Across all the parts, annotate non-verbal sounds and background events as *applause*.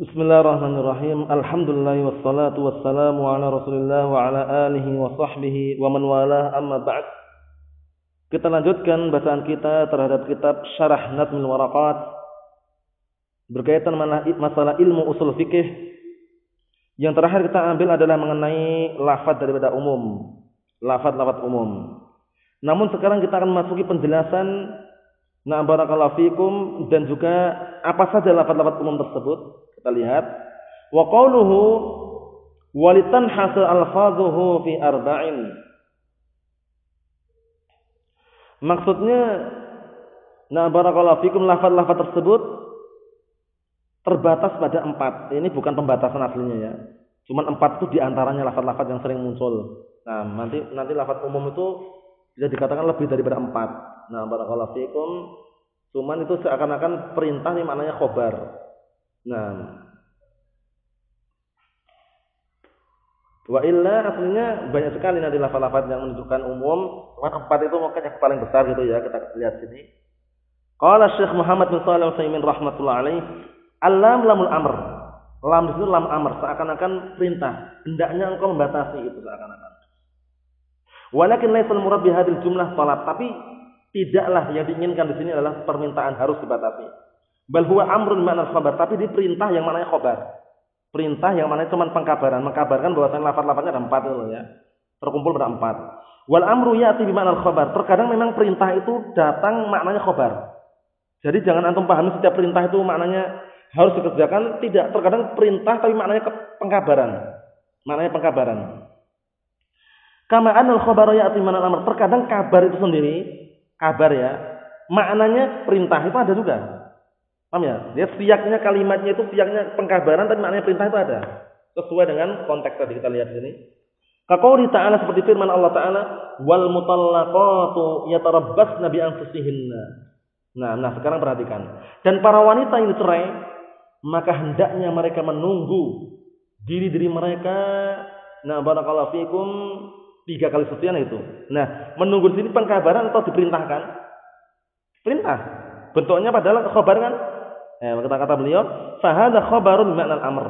Bismillahirrahmanirrahim. Alhamdulillah wassalatu wassalamu ala Rasulillah wa ala alihi wa sahbihi wa man walah amma ba'd. Kita lanjutkan bacaan kita terhadap kitab Syarah Nadmil Waraqat berkaitan masalah ilmu usul fikih. Yang terakhir kita ambil adalah mengenai lafaz daripada umum, lafaz-lafaz umum. Namun sekarang kita akan masuki penjelasan Nah barakallahu fikum dan juga apa saja lafaz-lafaz umum tersebut kita lihat. Wa walitan hasil alfazuhu fi arba'in. Maksudnya nah barakallahu fikum lafaz-lafaz tersebut terbatas pada empat. Ini bukan pembatasan aslinya ya. Cuman empat itu di antaranya lafaz-lafaz yang sering muncul. Nah nanti nanti lafaz umum itu bisa dikatakan lebih daripada empat. Nah barakallahu fikum. Cuman itu seakan-akan perintah ini maknanya khobar Nah. Wa illa aslinya banyak sekali nanti lafaz-lafaz yang menunjukkan umum, cuma empat itu mungkin yang paling besar gitu ya, kita lihat sini. Qala Syekh Muhammad bin Shalih Al-Utsaimin rahimatullah alaih, alam lamul amr. Lam itu lam amr, seakan-akan perintah, hendaknya engkau membatasi itu seakan-akan. Walakin laisal murad bihadil jumlah salat, tapi tidaklah yang diinginkan di sini adalah permintaan harus dibatasi. Bal huwa amrun ma'na khabar, tapi di perintah yang mananya khabar. Perintah yang mana cuma pengkabaran, mengkabarkan bahwasanya lafaz-lafaznya ada empat itu ya. Terkumpul pada empat. Wal amru ya'ti bi ma'na khabar. Terkadang memang perintah itu datang maknanya khabar. Jadi jangan antum pahami setiap perintah itu maknanya harus dikerjakan, tidak. Terkadang perintah tapi maknanya pengkabaran. Maknanya pengkabaran. Kama anal khabaru ya'ti ma'na amr. Terkadang kabar itu sendiri, kabar ya, maknanya perintah itu ada juga. Paham ya? Dia siaknya kalimatnya itu siaknya pengkabaran tapi maknanya perintah itu ada. Sesuai dengan konteks tadi kita lihat di sini. Kaqouli ta'ala seperti firman Allah Ta'ala, "Wal mutallaqatu yatarabbasna bi anfusihinna." Nah, nah sekarang perhatikan. Dan para wanita yang dicerai, maka hendaknya mereka menunggu diri-diri mereka nah barakallahu fikum tiga kali sekian itu. Nah, menunggu di sini pengkabaran atau diperintahkan? Perintah. Bentuknya padahal khabar kan Eh, kata-kata beliau, fahada khabarun makna amr.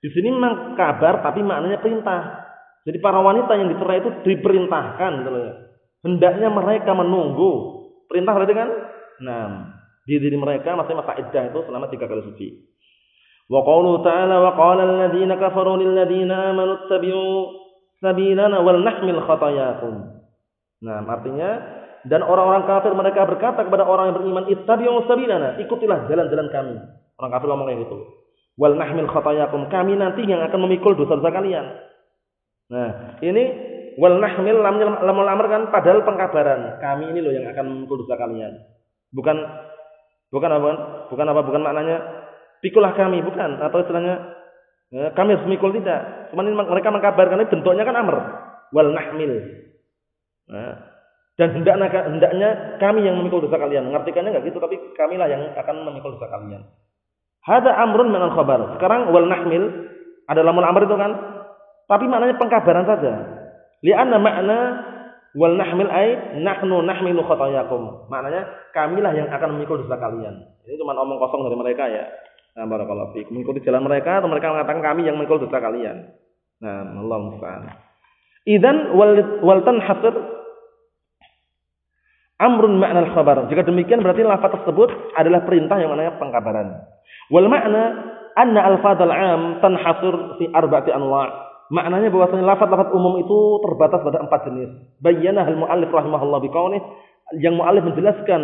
Di sini memang kabar tapi maknanya perintah. Jadi para wanita yang dicerai itu diperintahkan gitu ya. Hendaknya mereka menunggu. Perintah berarti kan? Nah, di diri mereka masih masa iddah itu selama tiga kali suci. Wa qawlu ta'ala wa qala alladziina kafaru lil ladziina amanu ittabi'u sabilana wal nahmil khatayakum. Nah, artinya dan orang-orang kafir mereka berkata kepada orang yang beriman, "Ittabi'u sabilana." Ikutilah jalan-jalan kami. Orang kafir ngomong kayak gitu. Wal nahmil khatayakum. Kami nanti yang akan memikul dosa-dosa kalian. Nah, ini wal nahmil lamul lamul amr kan padahal pengkabaran. Kami ini loh yang akan memikul dosa kalian. Bukan bukan apa? Bukan apa? Bukan maknanya pikulah kami, bukan. Atau istilahnya ya, kami harus memikul tidak. Cuman mereka mengkabarkan ini bentuknya kan amr. Wal nahmil. Nah, dan hendaknya, kami yang memikul dosa kalian. Mengartikannya enggak gitu, tapi kamilah yang akan memikul dosa kalian. Hada amrun minal khabar. Sekarang wal nahmil adalah lamun amr itu kan. Tapi maknanya pengkabaran saja. Li'anna makna wal nahmil ay nahnu nahmilu khatayakum. Maknanya kamilah yang akan memikul dosa kalian. Ini cuma omong kosong dari mereka ya. Nah, barakallahu fiik. Mengikuti jalan mereka atau mereka mengatakan kami yang memikul dosa kalian. Nah, Allah musta'an. Idan wal wal tanhasir amrun makna al-khabar. Jika demikian berarti lafaz tersebut adalah perintah yang maknanya pengkabaran. Wal makna anna al-fadal am tanhasir fi arba'ati anwa'. Maknanya bahwasanya lafaz-lafaz umum itu terbatas pada empat jenis. Bayyana al-muallif rahimahullah biqaulih yang muallif menjelaskan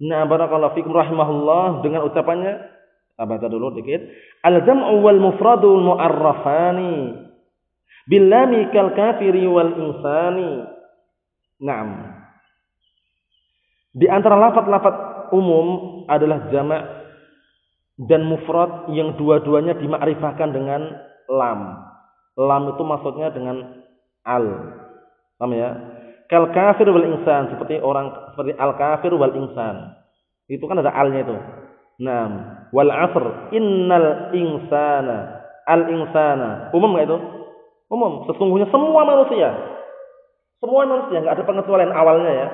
na barakallahu fikum rahimahullah dengan ucapannya kita baca dulu dikit. Al-jam'u wal mufradul mu'arrafani billami kal kafiri wal insani. Naam. Di antara lafat-lafat umum adalah jamak dan mufrad yang dua-duanya dimakrifahkan dengan lam. Lam itu maksudnya dengan al. Paham ya? Kal kafir wal insan seperti orang seperti al kafir wal insan. Itu kan ada alnya itu. Naam. Wal asr innal insana al insana. Umum enggak itu? Umum. Sesungguhnya semua manusia. Semua manusia enggak ada pengecualian awalnya ya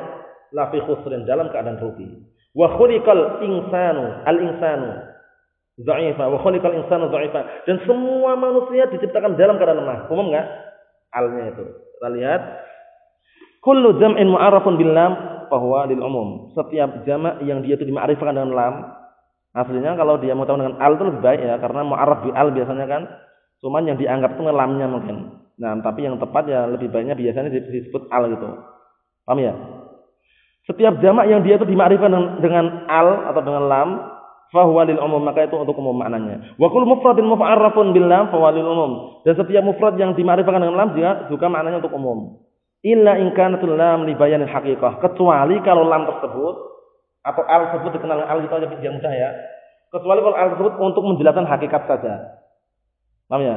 la fi khusrin dalam keadaan rugi. Wa khuliqal insanu al insanu. dha'ifa wa khuliqal insanu dha'ifa. Dan semua manusia diciptakan dalam keadaan lemah. Umum enggak? Alnya itu. Kita lihat kullu jam'in mu'arrafun bil lam bahwa lil umum. Setiap jamak yang dia itu dimakrifkan dengan lam, aslinya kalau dia mau tahu dengan al itu lebih baik ya karena mu'arraf bi al biasanya kan. Cuman yang dianggap itu lamnya mungkin. Nah, tapi yang tepat ya lebih baiknya biasanya disebut al gitu. Paham ya? Setiap jamak yang dia itu dimakrifkan dengan, al atau dengan lam, fahuwa lil umum, maka itu untuk umum maknanya. Wa kullu mufradin muf'arrafun bil lam fahuwa lil umum. Dan setiap mufrad yang dimakrifkan dengan lam juga juga maknanya untuk umum. Illa in kanatul lam li bayanil haqiqah. Kecuali kalau lam tersebut atau al tersebut dikenal al itu aja yang mudah ya. Kecuali kalau al tersebut untuk menjelaskan hakikat saja. Paham ya?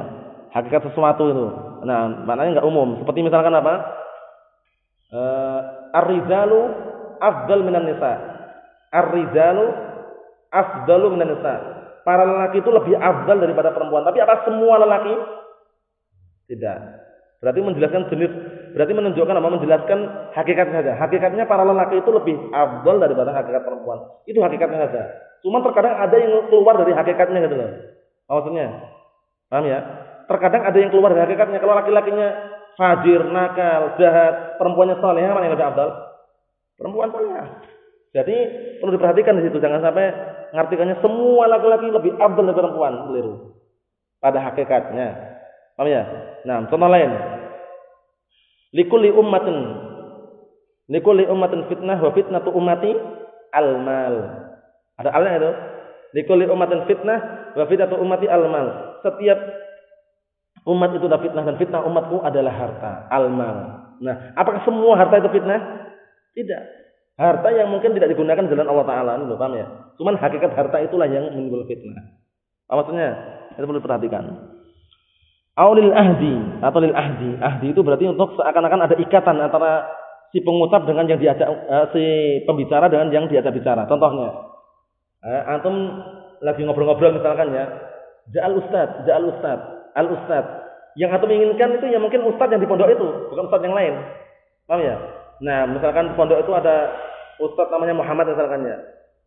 Hakikat sesuatu itu. Nah, maknanya enggak umum. Seperti misalkan apa? Uh, ar-rijalu afdal minan nisa. Ar-rijalu afdalu minan nisa. Para lelaki itu lebih afdal daripada perempuan. Tapi apa semua lelaki? Tidak. Berarti menjelaskan jenis, berarti menunjukkan apa? Menjelaskan hakikatnya saja. Hakikatnya para lelaki itu lebih afdal daripada hakikat perempuan. Itu hakikatnya saja. Cuma terkadang ada yang keluar dari hakikatnya gitu loh. Maksudnya, paham ya? Terkadang ada yang keluar dari hakikatnya. Kalau laki-lakinya fajir, nakal, jahat, perempuannya soleh, mana yang lebih afdal? Perempuan salihah. Jadi perlu diperhatikan di situ jangan sampai ngartikannya semua laki-laki lebih abdul dari perempuan, keliru. Pada hakikatnya. Paham ya? Nah, contoh lain. Likulli ummatin likulli ummatin fitnah wa fitnatu ummati al-mal. Ada alnya itu? Likulli ummatin fitnah wa fitnatu ummati al-mal. Setiap umat itu ada fitnah dan fitnah umatku adalah harta, al-mal. Nah, apakah semua harta itu fitnah? Tidak. Harta yang mungkin tidak digunakan jalan Allah Taala, ini paham ya? Cuman hakikat harta itulah yang menimbul fitnah. Apa maksudnya? Itu perlu diperhatikan. Aulil ahdi atau lil ahdi. Ahdi itu berarti untuk seakan-akan ada ikatan antara si pengucap dengan yang diajak uh, si pembicara dengan yang diajak bicara. Contohnya, eh, antum lagi ngobrol-ngobrol misalkan ya, ja'al ustad, ja'al ustad, al ustad. Yang antum inginkan itu ya mungkin ustad yang di pondok itu, bukan ustad yang lain. Paham ya? Nah, misalkan pondok itu ada ustadz namanya Muhammad misalkan ya.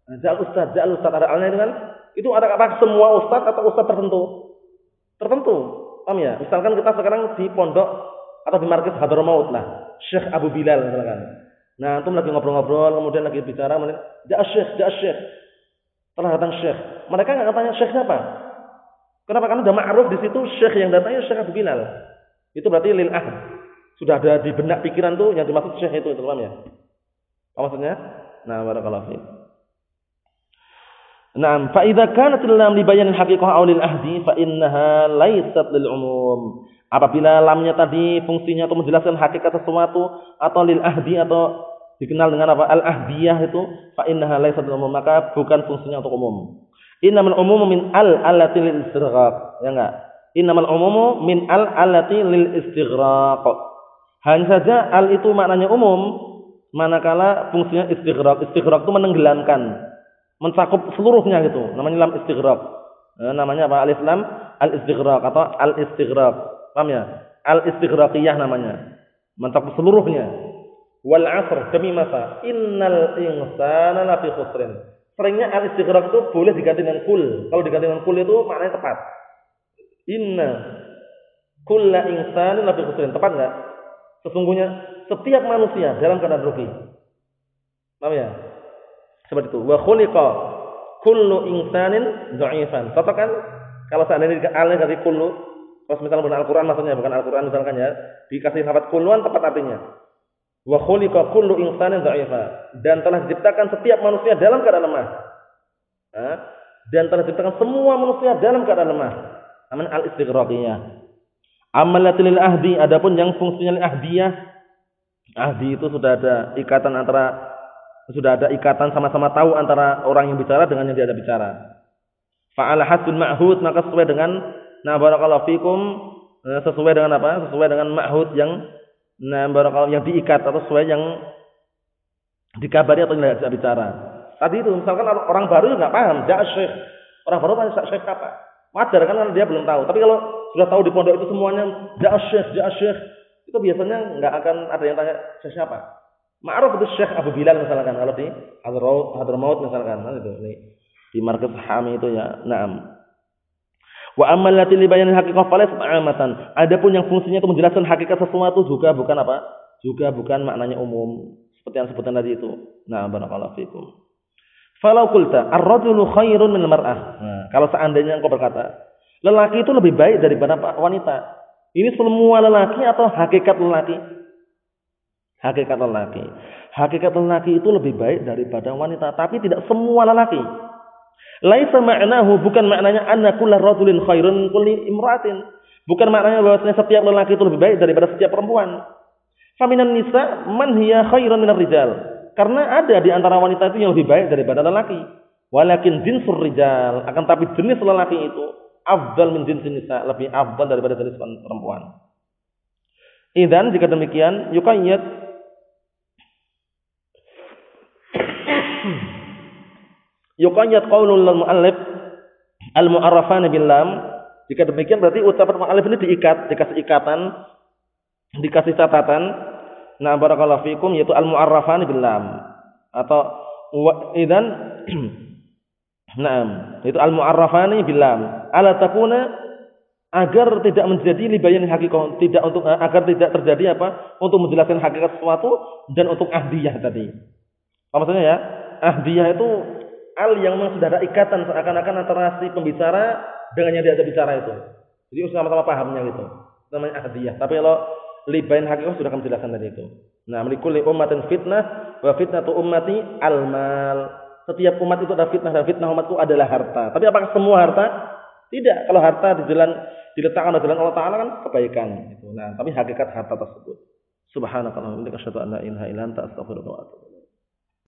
Nah, jal ustadz, jal ustadz ada alnya itu kan? Itu ada apa semua ustadz atau ustadz tertentu? Tertentu. Paham ya? Misalkan kita sekarang di pondok atau di markis Hadramaut lah, Syekh Abu Bilal misalkan. Nah, antum lagi ngobrol-ngobrol, kemudian lagi bicara, kemudian, "Ja Syekh, ja Syekh." Telah datang Syekh. Mereka nggak tanya Syekh siapa? Kenapa? Karena udah ma'ruf di situ Syekh yang datangnya Syekh Abu Bilal. Itu berarti lil ahd sudah ada di benak pikiran tuh yang dimaksud syekh itu, itu paham ya? Apa maksudnya? Nah, barakallahu fiik. Nah, fa idza kanat lam li bayan haqiqah aw lil ahdi fa innaha laysat lil umum. Apabila lamnya tadi fungsinya untuk menjelaskan hakikat sesuatu atau lil ahdi atau dikenal dengan apa? Al ahdiyah itu fa innaha laysat lil umum, maka bukan fungsinya untuk umum. Innamal umumu min al allati lil istighraq. Ya enggak? Innamal umumu min al allati lil istighraq. Hanya saja al itu maknanya umum, manakala fungsinya istighraq. Istighraq itu menenggelamkan, mencakup seluruhnya gitu. Namanya lam istighraq. Eh, namanya apa? Al Islam al istighraq atau al istighraq. Paham ya? Al istighraqiyah namanya. Mencakup seluruhnya. Wal asr demi masa. Innal insana lafi khusrin. Seringnya al istighraq itu boleh diganti dengan kul. Kalau diganti dengan kul itu maknanya tepat. Inna kulla insanin lafi khusrin. Tepat enggak? Sesungguhnya setiap manusia dalam keadaan rugi. Paham ya? Seperti itu. Wa khuliqa kullu insanin dha'ifan. Cocok kan? Kalau seandainya alih dari kullu, kalau misalnya bukan Al-Qur'an maksudnya bukan Al-Qur'an misalkan ya, dikasih lafaz kulluan tepat artinya. Wa khuliqa kullu insanin dha'ifa. Dan telah diciptakan setiap manusia dalam keadaan lemah. Dan telah diciptakan semua manusia dalam keadaan lemah. Namanya al-istighraqiyah. Amalatul ahdi, adapun yang fungsinya ahdiyah, ahdi itu sudah ada ikatan antara sudah ada ikatan sama-sama tahu antara orang yang bicara dengan yang tidak bicara. Fa'ala hasbun ma'hud maka sesuai dengan nah barakallahu fikum eh, sesuai dengan apa? Sesuai dengan ma'hud yang nah barakallahu yang diikat atau sesuai yang dikabari atau tidak bicara. Tadi itu misalkan orang baru nggak paham, ja syekh. Orang baru tanya syekh apa? Wajar kan karena dia belum tahu. Tapi kalau sudah tahu di pondok itu semuanya ja syekh, ja syekh, itu biasanya nggak akan ada yang tanya syekh siapa. Ma'ruf itu Syekh Abu Bilal misalkan kalau di Hadramaut misalkan kan itu ini. Di markas Hami itu ya. Naam. Wa ammal lati li bayanin haqiqah falas amatan. Adapun yang fungsinya itu menjelaskan hakikat sesuatu juga bukan apa? Juga bukan maknanya umum seperti yang sebutan tadi itu. Nah, barakallahu fikum. Falau qulta ar-rajulu khairun min mar'ah. Nah, kalau seandainya engkau berkata, lelaki itu lebih baik daripada wanita. Ini semua lelaki atau hakikat lelaki? Hakikat lelaki. Hakikat lelaki itu lebih baik daripada wanita, tapi tidak semua lelaki. Laisa ma'nahu bukan maknanya anna kullu rajulin khairun kulli imratin. Bukan maknanya bahwasanya setiap lelaki itu lebih baik daripada setiap perempuan. Faminan nisa man hiya khairun minar rijal. Karena ada di antara wanita itu yang lebih baik daripada lelaki. Walakin jinsur rijal, akan tapi jenis lelaki itu afdal min jinsin nisa, lebih afdal daripada jenis perempuan. Idan jika demikian yukayyad yuqayyad qaulul muallif al mu'arrafan bil lam jika demikian berarti ucapan muallif ini diikat dikasih ikatan dikasih catatan nah barakallahu fikum yaitu al mu'arrafan bil lam atau idan *clears throat* Naam, itu al mu'arrafani bil lam. Ala takuna agar tidak menjadi libayan hakikat, tidak untuk agar tidak terjadi apa? Untuk menjelaskan hakikat sesuatu dan untuk ahdiyah tadi. Apa maksudnya ya? Ahdiyah itu al yang memang sudah ada ikatan seakan-akan antara si pembicara dengan yang diajak bicara itu. Jadi sama-sama pahamnya gitu. Namanya ahdiyah. Tapi kalau libain hakikat sudah kami jelaskan tadi itu. Nah, melikuli umatin fitnah wa fitnatu ummati al-mal. Setiap umat itu ada fitnah dan fitnah umatku adalah harta. Tapi apakah semua harta? Tidak. Kalau harta di jalan diletakkan di jalan Allah Taala kan kebaikan. Itu. Nah, tapi hakikat harta tersebut. Subhanakallahumma wa bihamdika asyhadu an la ilaha illa anta astaghfiruka